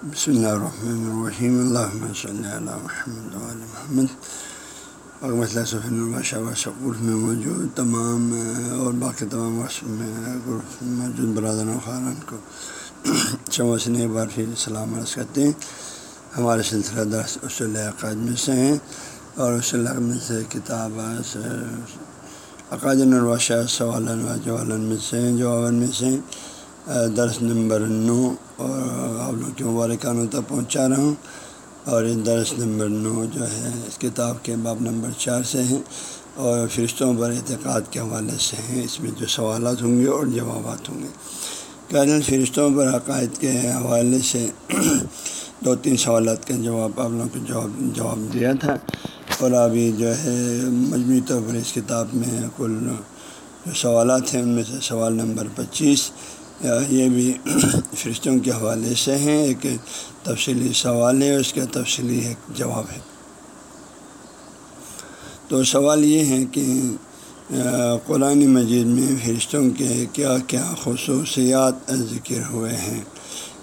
بسم اللہ الرحمن الرحیم اللہ صلی اللہ محمد محمد الباشہ شکور میں موجود تمام اور باقی تمام میں موجود برادر خارن کو چموسن ایک بار پھر سلام عرض کرتے ہیں ہمارے سلسلہ درس اصول عقائد میں سے ہیں اور اصول میں سے کتاب عقائد الباشہ سوال جوالن میں سے ہیں جوابن میں سے درس نمبر نو اور آپ لوگ کے مبارکانوں تک پہنچا رہا ہوں۔ اور درس نمبر نو جو ہے، اس کتاب کے باب نمبر چار سے ہیں۔ اور فرشتوں پر اعتقاد کے حوالے سے ہیں۔ اس میں جو سوالات ہوں گے اور جوابات ہوں گے۔ کہنے فرشتوں پر عقائد کے حوالے سے دو تین سوالات کا جواب، آپ لوگوں کو جواب جواب دیا تھا۔ اور ابھی جو ہے، مجموعی طور پر اس کتاب میں کل جو سوالات ہیں، ان میں سے سوال نمبر پچیس۔ یہ بھی فرشتوں کے حوالے سے ہیں، ایک تفصیلی سوال ہے، اس کا تفصیلی ایک جواب ہے۔ تو سوال یہ ہے کہ قرآن مجید میں فرشتوں کے کیا کیا خصوصیات ذکر ہوئے ہیں؟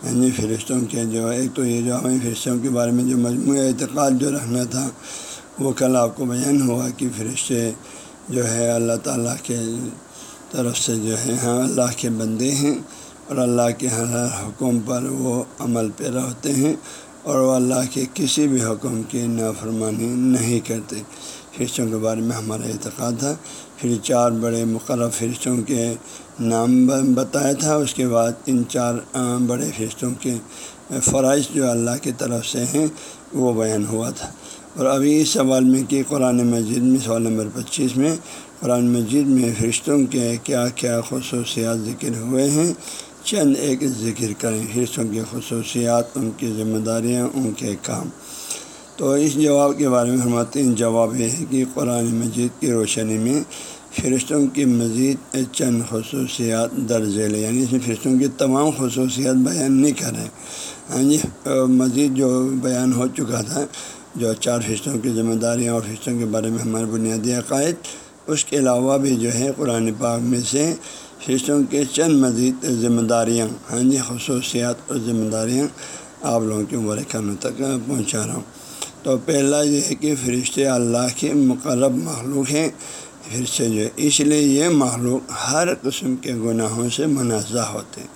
یعنی فرشتوں کے جو، ایک تو یہ جو ہمیں فرشتوں کے بارے میں جو مجموعہ اعتقاد جو رہنا تھا، وہ کل آپ کو بیان ہوا کہ فرشتے جو ہے اللہ تعالیٰ کے طرف سے جو ہے ہاں اللہ کے بندے ہیں اور اللہ کے ہر حکم پر وہ عمل پیرا ہوتے ہیں اور وہ اللہ کے کسی بھی حکم کی نافرمانی نہیں کرتے۔ فرشتوں کے بارے میں ہمارا اعتقاد تھا۔ پھر چار بڑے مقرر فرشتوں کے نام بتایا تھا۔ اس کے بعد ان چار بڑے فرشتوں کے فرائض جو اللہ کی طرف سے ہیں، وہ بیان ہوا تھا۔ اور ابھی اس سوال میں کہ قرآن مجید میں، سوال نمبر پچیس میں قرآن مجید میں فرشتوں کے کیا کیا خصوصیات ذکر ہوئے ہیں، چند ایک ذکر کریں۔ فرشتوں کی خصوصیات، ان کی ذمہ داریاں، ان کے کام۔ تو اس جواب کے بارے میں ہمارے ہیں، جواب یہ ہے کہ قرآن مجید کی روشنی میں فرشتوں کی مزید چند خصوصیات درج لے یعنی اس میں فرشتوں کی تمام خصوصیات بیان نہیں کریں ہاں جی مزید جو بیان ہو چکا تھا، جو چار فرشتوں کی ذمہ داریاں اور فرشتوں کے بارے میں ہمارے بنیادی عقائد اس کے علاوہ بھی جو ہے قرآن پاک میں سے فرشتوں کے چند مزید ذمہ داریاں ہاں جی خصوصیات اور ذمہ داریاں آپ لوگوں کے عمر خانوں تک پہنچا رہا ہوں۔ تو پہلا یہ ہے کہ فرشتے اللہ کے مقرب مخلوق ہیں۔ پھر سے جو ہے، اس لیے یہ مخلوق ہر قسم کے گناہوں سے منازع ہوتے ہیں۔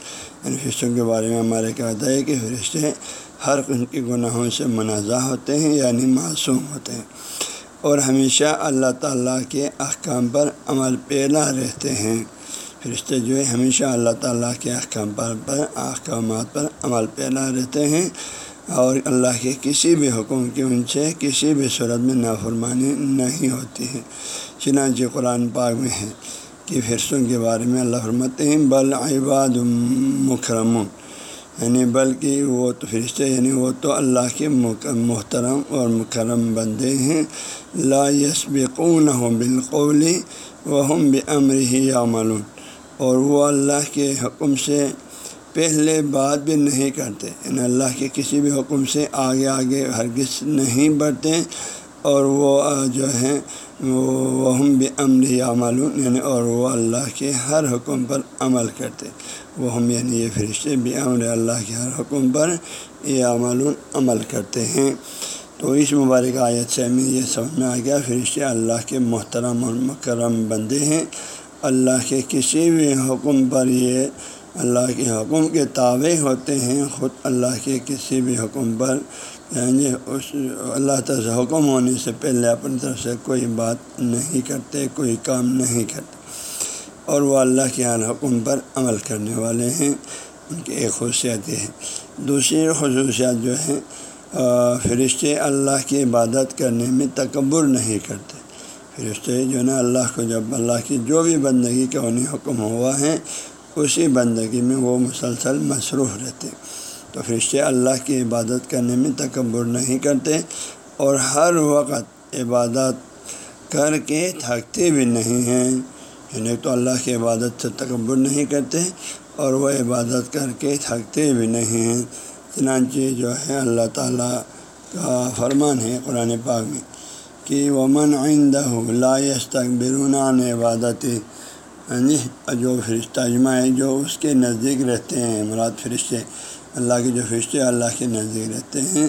یعنی فرشتوں کے بارے میں ہمارے کہتا ہے کہ فرشتے ہر قسم کے گناہوں سے منازع ہوتے ہیں یعنی معصوم ہوتے ہیں۔ اور ہمیشہ اللہ تعالیٰ کے احکام پر عمل پیلا رہتے ہیں۔ فرشتے جو ہے ہمیشہ اللہ تعالیٰ کے احکام پر پر احکامات پر عمل پیلا رہتے ہیں۔ اور اللہ کے کسی بھی حکم کی ان سے کسی بھی صورت میں نافرمانی نہیں ہوتی ہے۔ چنانچہ قرآن پاک میں ہے کہ فرشتوں کے بارے میں اللہ فرماتے ہیں، بل عباد مکرمون۔ یعنی بلکہ وہ تو فرشتے یعنی وہ تو اللہ کے محترم اور مکرم بندے ہیں۔ لا یسبقون ہو بالقول و ہم بمر ہی عمل اور وہ اللہ کے حکم سے پہلے بات بھی نہیں کرتے۔ یعنی اللہ کے کسی بھی حکم سے آگے آگے ہرگز نہیں بڑھتے۔ اور وہ جو ہیں وہ ہم بھی امر عمل یعنی اور وہ اللہ کے ہر حکم پر عمل کرتے۔ وہ ہم یعنی یہ فرشتے بھی امر اللہ کے ہر حکم پر یہ عمل عمل کرتے ہیں۔ تو اس مبارک آیت سے ہمیں یہ سمجھ میں آ گیا، فرشتے اللہ کے محترم اور مکرم بندے ہیں۔ اللہ کے کسی بھی حکم پر یہ اللہ کے حکم کے تابع ہوتے ہیں۔ خود اللہ کے کسی بھی حکم پر یعنی اس اللہ تعالیٰ سے حکم ہونے سے پہلے اپنی طرف سے کوئی بات نہیں کرتے، کوئی کام نہیں کرتے۔ اور وہ اللہ کے ہر حکم پر عمل کرنے والے ہیں، ان کی ایک خصوصیت یہ ہے۔ دوسری خصوصیات جو ہیں فرشتے اللہ کی عبادت کرنے میں تکبر نہیں کرتے۔ فرشتے جو ہے نا، اللہ کو جب اللہ کی جو بھی بندگی کا انہیں حکم ہوا ہے، اسی بندگی میں وہ مسلسل مصروف رہتے۔ تو فرشتے اللہ کی عبادت کرنے میں تکبر نہیں کرتے اور ہر وقت عبادت کر کے تھکتے بھی نہیں ہیں۔ یعنی تو اللہ کی عبادت سے تکبر نہیں کرتے اور وہ عبادت کر کے تھکتے بھی نہیں ہیں۔ چنانچہ جو ہے اللہ تعالیٰ کا فرمان ہے قرآن پاک میں کہ ومن آئندہ لا تک عن عبادت جی یعنی جو فرشتہ اجماع ہے جو اس کے نزدیک رہتے ہیں، مراد فرشتے اللہ کے جو فرشتے اللہ کے نزدیک رہتے ہیں،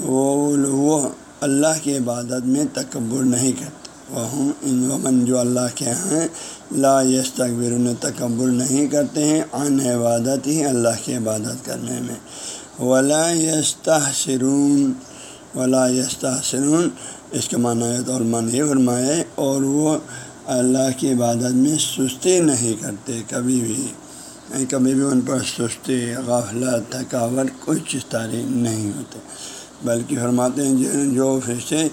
وہ وہ اللہ کی عبادت میں تکبر نہیں کرتے۔ وہ ان ومن جو اللہ کے ہیں، لا یس تقبر تکبر نہیں کرتے ہیں ان عبادت ہی اللہ کی عبادت کرنے میں۔ ولا یستہ سرون ولا یستہ سرون اس کے معنی اور من یہ فرمائے اور وہ اللہ کی عبادت میں سستی نہیں کرتے کبھی بھی۔ کبھی بھی ان پر سستی، غفلت، تھکاوٹ کوئی چیز تاری نہیں ہوتے بلکہ فرماتے ہیں جو فرشتے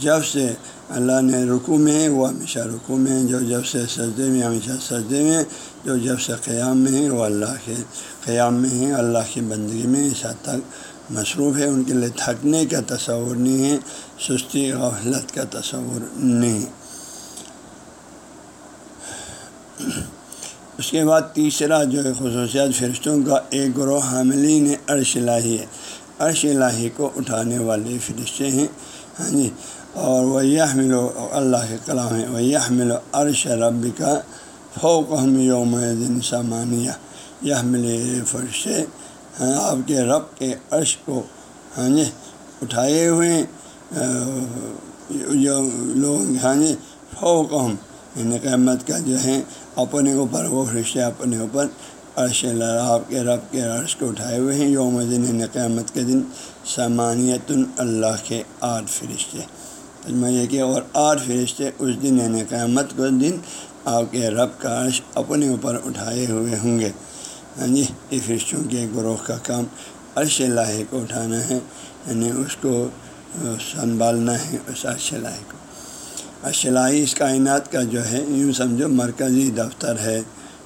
جب سے اللہ نے رکو میں، وہ ہمیشہ رکو میں جو جب سے سجدے میں، ہمیشہ سجدے میں جو جب سے قیام میں ہیں، وہ اللہ کے قیام میں ہیں۔ اللہ کی بندگی میں اس حد تک مصروف ہے ان کے لیے تھکنے کا تصور نہیں ہے، سستی، غفلت کا تصور نہیں۔ اس کے بعد تیسرا جو ہے خصوصیات فرشتوں کا ایک گروہ حاملین عرش الہی ہے۔ عرش الہی کو اٹھانے والے فرشتے ہیں۔ ہاں جی۔ اور وہ یہ اللہ کے کلام ہے۔ وہ یہ مل عرش رب کا فوق ہم یوم دن سامانیہ یہ مل فرشتے ہاں آپ کے رب کے عرش کو ہاں جی اٹھائے ہوئے جو لوگ ہاں جی فوق ہم یعنی قیمت کا جو ہے اپنے اوپر وہ فرشتے اپنے اوپر عرش آپ کے رب کے عرش کو اٹھائے ہوئے ہیں۔ یوم دن یعنی قیامت کے دن سامانیت اللہ کے آٹھ فرشتے۔ میں یہ کہ اور آٹھ فرشتے اس دن یعنی قیامت کو دن آپ کے رب کا عرش اپنے اوپر اٹھائے ہوئے ہوں گے۔ ہاں جی یہ فرشتوں کے گروہ کا کام عرش لاہے کو اٹھانا ہے یعنی اس کو سنبھالنا ہے، اس عرش لاہے کو۔ اشلائی اس کائنات کا جو ہے، یوں سمجھو مرکزی دفتر ہے،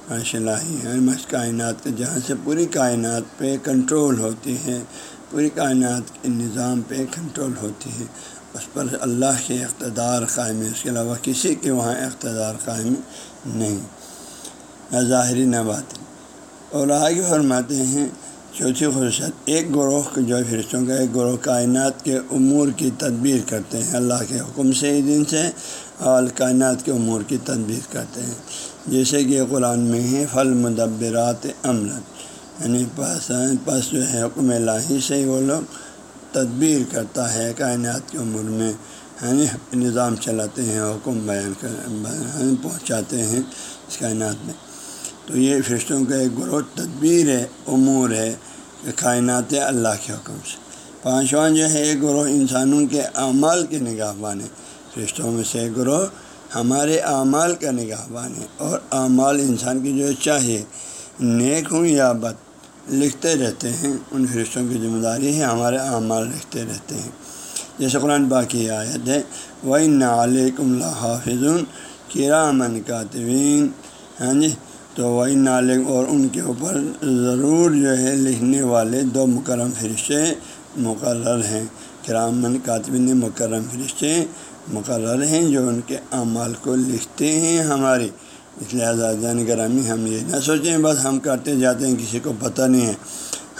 اشلائی ہے یعنی کائنات کا، جہاں سے پوری کائنات پہ کنٹرول ہوتی ہے، پوری کائنات کے نظام پہ کنٹرول ہوتی ہے۔ اس پر اللہ کے اقتدار قائم ہے، اس کے علاوہ کسی کے وہاں اقتدار قائم نہیں۔ نہ ظاہری نہ بات اور آگے فرماتے ہیں چوتھی خصوصیت ایک گروہ جو فرشتوں کا، ایک گروہ کائنات کے امور کی تدبیر کرتے ہیں۔ اللہ کے حکم سے ہی دن سے اور کائنات کے امور کی تدبیر کرتے ہیں۔ جیسے کہ قرآن میں ہے پھل مدبرات عمل یعنی پس پس جو ہے، حکم الہی سے ہی وہ لوگ تدبیر کرتا ہے کائنات کے امور میں۔ یعنی نظام چلاتے ہیں، حکم بیان کر پہنچاتے ہیں اس کائنات میں۔ تو یہ فرشتوں کا ایک گروہ تدبیر ہے، امور ہے کہ کائنات اللہ کے حکم سے۔ پانچواں جو ہے ایک گروہ انسانوں کے اعمال کے نگاہ بانے فرشتوں میں سے ایک گروہ ہمارے اعمال کا نگاہ بانے اور اعمال انسان کی جو چاہیے نیک ہوں یا بد، لکھتے رہتے ہیں۔ ان فرشتوں کی ذمہ داری ہے، ہمارے اعمال لکھتے رہتے ہیں۔ جیسے قرآن باقی آیت ہے وہ نعلیکم حافظ کرامن کاتبین۔ ہاں جی تو وہی نالے اور ان کے اوپر ضرور جو ہے لکھنے والے دو مکرم فرشتے مقرر ہیں۔ کرامن کاتبین مکرم فرشتے مقرر ہیں جو ان کے اعمال کو لکھتے ہیں ہماری اس لہٰذا جان گرامی ہم یہ نہ سوچیں، بس ہم کرتے جاتے ہیں، کسی کو پتہ نہیں ہے۔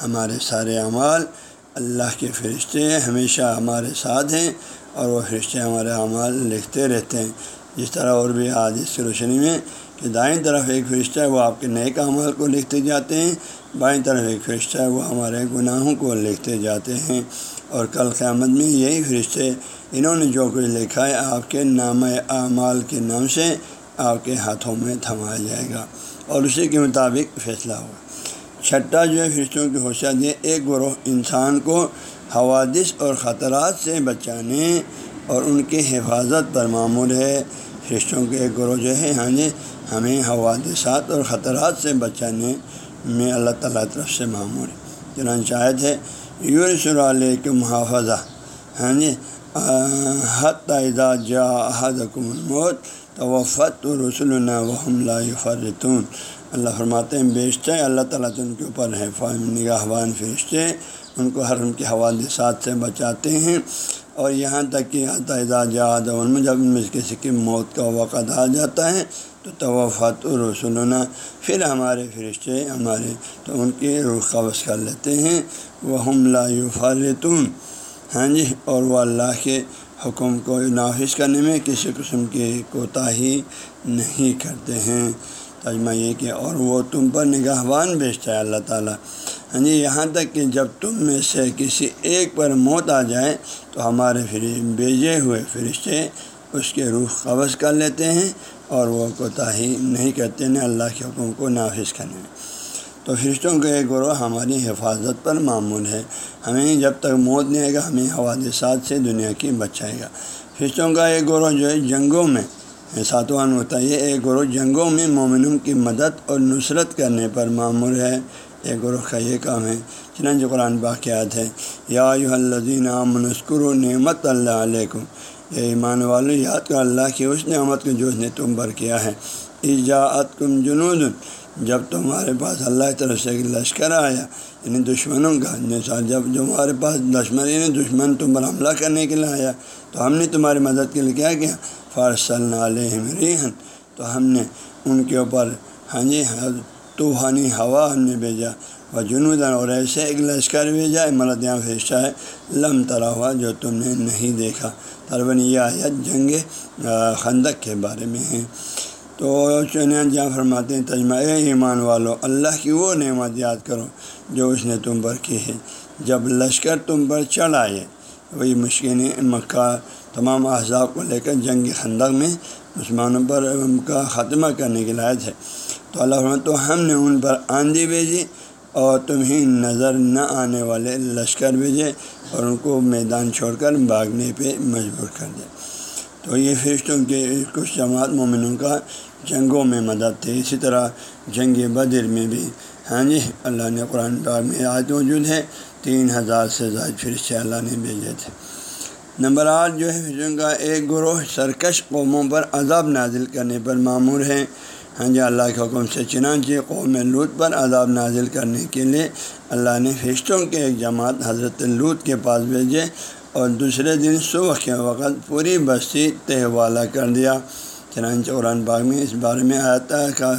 ہمارے سارے اعمال اللہ کے فرشتے ہمیشہ ہمارے ساتھ ہیں اور وہ فرشتے ہمارے اعمال لکھتے رہتے ہیں۔ جس طرح اور بھی آج اس روشنی میں کہ دائیں طرف ایک فرشتہ ہے، وہ آپ کے نئے کامال کو لکھتے جاتے ہیں، بائیں طرف ایک فرشتہ ہے، وہ ہمارے گناہوں کو لکھتے جاتے ہیں۔ اور کل قیامت میں یہی فرشتے، انہوں نے جو کچھ لکھا ہے، آپ کے نام اعمال کے نام سے آپ کے ہاتھوں میں تھمایا جائے گا۔ اور اسی کے مطابق فیصلہ ہوگا۔ چھٹا جو ہے، فرشتوں کی ہوشیات یہ ایک گروہ انسان کو حوادث اور خطرات سے بچانے اور ان کی حفاظت پر معمول ہے۔ فرشتوں کے ایک گروہ جو ہے ہاں جی یعنی ہمیں حوادثات اور خطرات سے بچانے میں اللہ تعالیٰ طرف سے معمول ہے۔ چنانچہ ہے یور علیہ کے محافظہ ہاں جی یعنی، حتیٰ جا حد موت توفت رسول وحم اللہ فرتون اللہ فرماتے ہیں بیچتے اللہ تعالیٰ تو ان کے اوپر ہے نگاہ بان فرشتے، ان کو ہر ان کے حوادثات سے بچاتے ہیں۔ اور یہاں تک کہ عطا جہاد میں جب ان میں کسی کی موت کا وقت آ جاتا ہے، تو توفت رسولنا، پھر ہمارے فرشتے ہمارے، تو ان کی روح قبض کر لیتے ہیں۔ وہ ہم لا فارتون ہاں جی اور وہ اللہ کے حکم کو نافذ کرنے میں کسی قسم کی کوتاہی نہیں کرتے ہیں۔ تجمہ یہ کہ اور وہ تم پر نگہبان بیچتا ہے، اللہ تعالیٰ۔ ہاں جی یہاں تک کہ جب تم میں سے کسی ایک پر موت آ جائے تو ہمارے پھر بیجے ہوئے فرشتے اس کے روح قبض کر لیتے ہیں اور وہ کوتاہی نہیں کرتے ہیں اللہ کے حکم کو نافذ کرنے تو فرشتوں کا ایک گروہ ہماری حفاظت پر معمول ہے۔ ہمیں جب تک موت نہیں آئے گا، ہمیں حوادثات سے دنیا کی بچائے گا۔ فرشتوں کا ایک گروہ جو ہے، جنگوں میں ساتواں ہوتا ہے یہ ایک گروہ جنگوں میں مومنوں کی مدد اور نصرت کرنے پر معمول ہے۔ ایک گروہ کا یہ کام ہے۔ چنانچہ قرآن باقیات ہے۔ یا الدین منسکر و نعمت اللہ علیہ کو یہ ایمان والو، یاد کر اللہ کی اس نعمت کو جو اس نے تم پر کیا ہے۔ ایجاعت کم جنود، جب تمہارے پاس اللہ کی طرف سے ایک لشکر آیا یعنی دشمنوں کا جب جو ہمارے پاس دشمن یعنی دشمن تم پر حملہ کرنے کے لیے آیا، تو ہم نے تمہاری مدد کے لیے کیا کیا؟ فارسل علیہم ریحن تو ہم نے ان کے اوپر ہاں جی طوفانی ہوا ہم نے بھیجا و جنوب اور ایسے ایک لشکر بھیجا مرد یہاں فیشہ ہے، لم ترا ہوا جو تم نے نہیں دیکھا۔ طربن یہ آیت جنگ خندق کے بارے میں ہے۔ تو چنین جہاں فرماتے ہیں تجمہ اے ایمان والو، اللہ کی وہ نعمت یاد کرو جو اس نے تم پر کی ہے۔ جب لشکر تم پر چڑھ آئے، وہی مشکلیں مکہ تمام احزاب کو لے کر جنگ خندق میں مسلمانوں پر ان کا خاتمہ کرنے کے لائق ہے۔ تو اللہ تو ہم نے ان پر آندھی بھیجی اور تمہیں نظر نہ آنے والے لشکر بھیجے اور ان کو میدان چھوڑ کر بھاگنے پہ مجبور کر دیا۔ تو یہ فرشتوں کے کچھ جماعت مومنوں کا جنگوں میں مدد تھی۔ اسی طرح جنگ بدر میں بھی۔ ہاں جی اللہ نے قرآن باغ میں آج موجود ہے، تین ہزار سے زائد فرشتے اللہ نے بھیجے تھے۔ نمبر آٹھ جو ہے، فرشتوں کا ایک گروہ سرکش قوموں پر عذاب نازل کرنے پر معمور ہے۔ ہاں جی اللہ کے حکم سے، چنانچہ قوم لوت پر عذاب نازل کرنے کے لیے اللہ نے فرشتوں کے ایک جماعت حضرت لوت کے پاس بھیجے اور دوسرے دن صبح کے وقت پوری بستی تہوالا کر دیا۔ چنانچہ قرآن باغ میں اس بارے میں آتا کا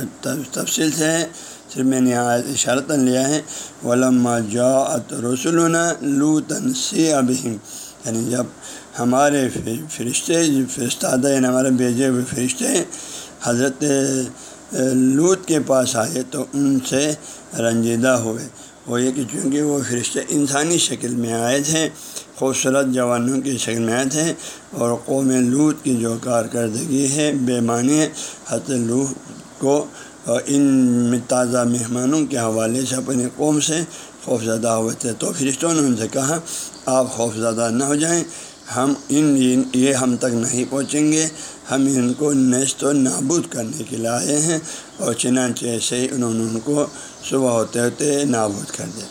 تفصیل سے ہے۔ صرف میں نے اشارت لیا ہے۔ علما جاعت رسول لوتن سی ابہم یعنی جب ہمارے فرشتے فرستادہ یعنی ہمارے بھیجے ہوئے فرشتے حضرت لوت کے پاس آئے تو ان سے رنجیدہ ہوئے۔ وہ یہ کہ چونکہ وہ فرشتے انسانی شکل میں آئے تھے، خوبصورت جوانوں کی شکل میں آئے تھے اور قوم لوت کی جو کارکردگی ہے، بے معنی حضرت لوت کو ان تازہ مہمانوں کے حوالے سے اپنے قوم سے خوف زدہ ہوئے تھے۔ تو فرشتوں نے ان سے کہا، آپ خوف زدہ نہ ہو جائیں۔ ہم ان یہ ہم تک نہیں پہنچیں گے۔ ہم ان کو نیست و نابود کرنے کے لیے آئے ہیں اور چنانچہ ایسے ہی انہوں نے ان کو صبح ہوتے ہوتے نابود کر دیا۔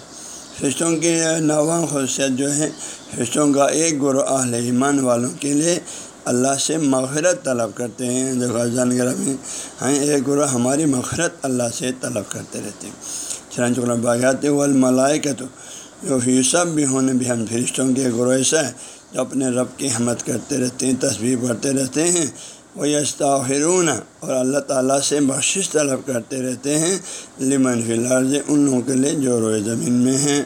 فرشتوں کی نواں خصوصیت جو ہے، فرشتوں کا ایک گروہ اہل ایمان والوں کے لیے اللہ سے مغفرت طلب کرتے ہیں۔ جو غزان گرہ میں ہیں ایک گروہ ہماری مغفرت اللہ سے طلب کرتے رہتے ہیں۔ چنانچہ باغات والملائے کا تو جو سب بھی ہونے بھی ہم فرشتوں کے گروہ ایسا ہے اپنے رب کی حمد کرتے رہتے ہیں تصویر پڑھتے رہتے ہیں وہ یستاخرون اور اللہ تعالیٰ سے بخشش طلب کرتے رہتے ہیں۔ لمن فی الحال ان لوگوں کے لیے جو روئے زمین میں ہیں۔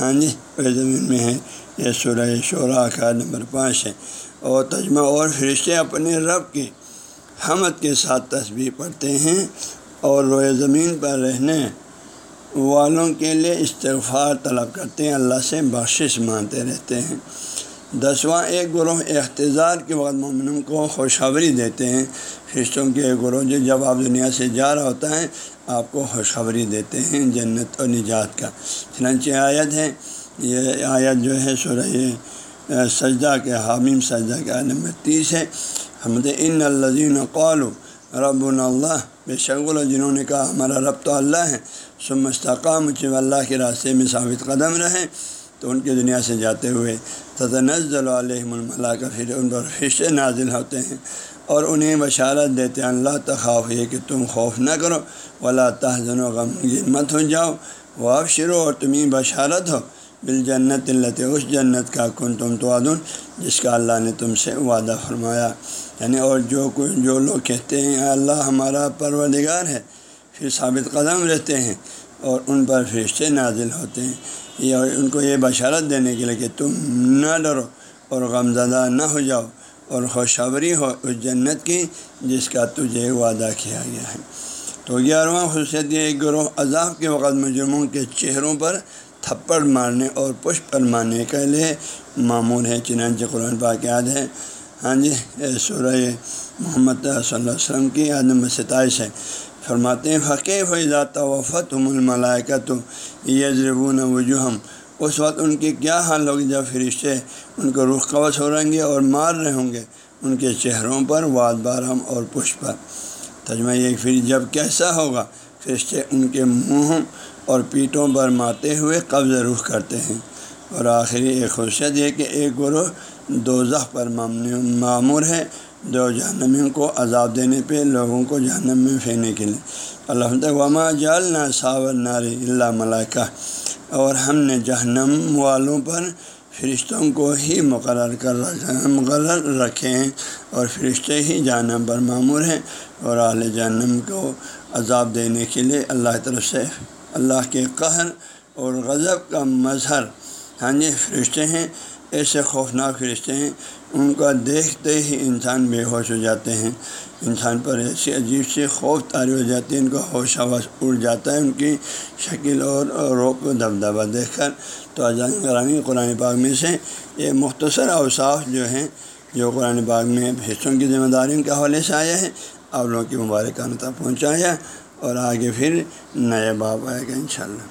ہاں جی روئے زمین میں ہیں۔ یہ سورہ شعرا کا نمبر پانچ ہے۔ اور تجمہ اور فرشتے اپنے رب کی حمد کے ساتھ تصویر پڑھتے ہیں اور روئے زمین پر رہنے والوں کے لیے استغفار طلب کرتے ہیں۔ اللہ سے بخشش مانتے رہتے ہیں۔ دسواں ایک گروہ اختزار کے وقت مومنوں کو خوشخبری دیتے ہیں۔ فرشتوں کے گروہ جو جب آپ دنیا سے جا رہا ہوتا ہے، آپ کو خوشخبری دیتے ہیں جنت اور نجات کا۔ چنانچہ آیت ہے، یہ آیت جو ہے سورہ سجدہ کے، حامیم سجدہ کے نمبر تیس ہے۔ حمد ان الزین قالو رب اللہ، بے شغل جنہوں نے کہا، ہمارا رب تو اللہ ہے۔ سب مستقام اللہ کے راستے میں ثابت قدم رہے۔ تو ان کی دنیا سے جاتے ہوئے تتنزل علیہم الملا کا پھر ان پر فرشتے نازل ہوتے ہیں اور انہیں بشارت دیتے ہیں، اللہ تخاف یہ کہ تم خوف نہ کرو، ولا تحزن و غم مت ہو جاؤ وہ شروع اور تمہیں بشارت ہو بال جنت اللہ اس جنت کا کن تم تو جس کا اللہ نے تم سے وعدہ فرمایا۔ یعنی اور جو جو لوگ کہتے ہیں اللہ ہمارا پروردگار ہے، پھر ثابت قدم رہتے ہیں اور ان پر فرشتے نازل ہوتے ہیں۔ یہ ان کو یہ بشارت دینے کے لیے کہ تم نہ ڈرو اور غم زدہ نہ ہو جاؤ اور خوشخبری ہو اس جنت کی جس کا تجھے وعدہ کیا گیا ہے۔ تو گیارہواں خصوصیت یہ ایک گروہ عذاب کے وقت مجرموں کے چہروں پر تھپڑ مارنے اور پشپ پر مارنے کے لیے معمول ہے، چنانچہ قرآن پاک یاد ہے۔ ہاں جی سورہ محمد صلی اللہ علیہ وسلم کی عدم ستائش ہے۔ فرماتے ہیں فقے فضا وفت الملائکہ تو یزربون وجوہم اس وقت ان کی کیا حال ہوگی جب فرشتے ان کو رخ قوض ہو رہیں گے اور مار رہے ہوں گے؟ ان کے چہروں پر واد بارہم اور پش پر۔ تجمہ یہ پھر جب کیسا ہوگا؟ فرشتے ان کے منہوں اور پیٹوں پر مارتے ہوئے قبض رخ کرتے ہیں۔ اور آخری ایک خصوصیت یہ کہ ایک گروہ دو پر معمور ہے۔ دو جہنمیوں کو عذاب دینے پہ لوگوں کو جہنم میں پھینکنے کے لیے۔ اللہ وما جالنا ساور ناری اللہ ملائکہ۔ اور ہم نے جہنم والوں پر فرشتوں کو ہی مقرر کر رکھا مقرر رکھے ہیں اور فرشتے ہی جہنم پر معمور ہیں اور اعلی جہنم کو عذاب دینے کے لیے اللہ طرف سے، اللہ کے قہر اور غضب کا مظہر۔ ہاں جی فرشتے ہیں ایسے خوفناک فرشتے ہیں، ان کا دیکھتے ہی انسان بے ہوش ہو جاتے ہیں۔ انسان پر ایسی عجیب سی خوف تاری ہو جاتی ہے، ان کا ہوش آواز اڑ جاتا ہے، ان کی شکل اور روپ دبدبہ دیکھ کر۔ تو اجان کرانی قرآن پاک میں سے۔ یہ مختصر اوصاف جو ہیں، جو قرآن پاک میں حصوں کی ذمہ داریوں کے حوالے سے آیا ہے آپ لوگوں کی مبارکانہ تک پہنچایا اور آگے پھر نئے باپ آئے گا انشاءاللہ۔